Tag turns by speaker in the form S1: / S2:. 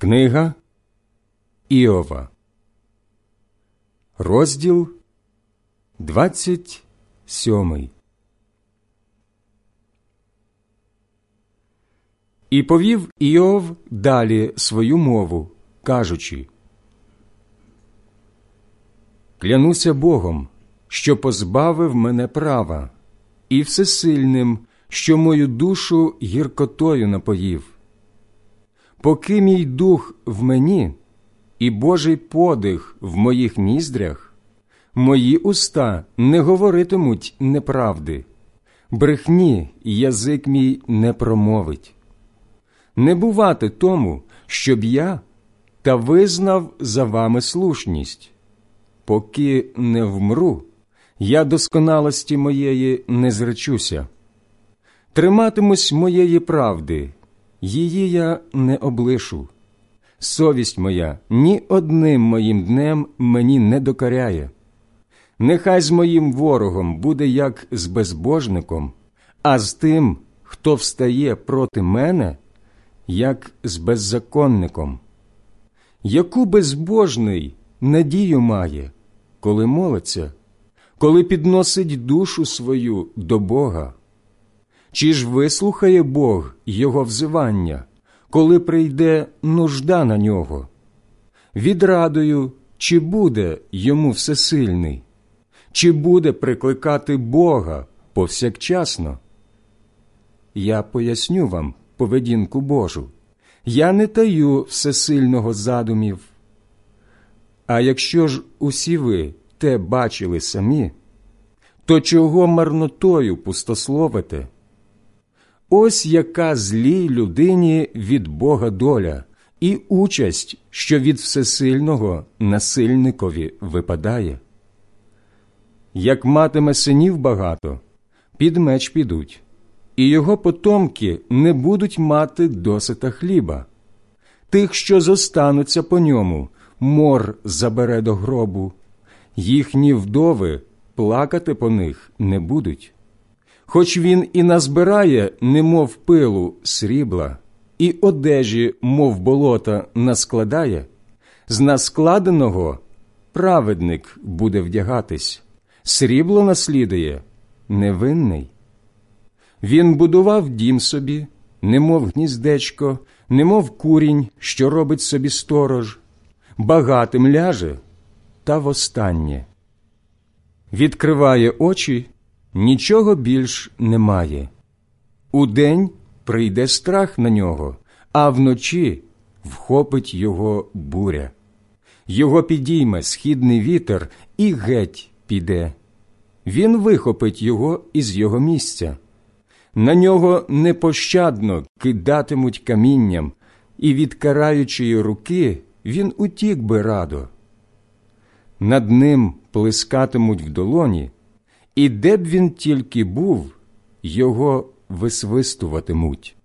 S1: Книга Іова, розділ 27 І повів Іов далі свою мову, кажучи Клянуся Богом, що позбавив мене права, і всесильним, що мою душу гіркотою напоїв поки мій дух в мені і Божий подих в моїх ніздрях, мої уста не говоритимуть неправди, брехні язик мій не промовить. Не бувати тому, щоб я та визнав за вами слушність, поки не вмру, я досконалості моєї не зречуся, триматимусь моєї правди її я не облишу. Совість моя ні одним моїм днем мені не докаряє. Нехай з моїм ворогом буде як з безбожником, а з тим, хто встає проти мене, як з беззаконником. Яку безбожний надію має, коли молиться, коли підносить душу свою до Бога? Чи ж вислухає Бог Його взивання, коли прийде нужда на нього? Відрадою, чи буде йому всесильний, чи буде прикликати Бога повсякчасно? Я поясню вам поведінку Божу. Я не таю всесильного задумів. А якщо ж усі ви те бачили самі, то чого марнотою пустословите? Ось яка злій людині від Бога доля і участь, що від всесильного насильникові випадає. Як матиме синів багато, під меч підуть, і його потомки не будуть мати досита хліба. Тих, що зостануться по ньому, мор забере до гробу, їхні вдови плакати по них не будуть хоч він і назбирає, немов пилу срібла, і одежі, мов болота, наскладає, з наскладеного праведник буде вдягатись, срібло наслідує невинний. Він будував дім собі, немов гніздечко, немов курінь, що робить собі сторож, багатим ляже та востаннє. Відкриває очі нічого більш немає. Удень прийде страх на нього, а вночі вхопить його буря. Його підійме східний вітер і геть піде. Він вихопить його із його місця. На нього непощадно кидатимуть камінням, і від караючої руки він утік би радо. Над ним плескатимуть в долоні, і де б він тільки був, його висвистуватимуть.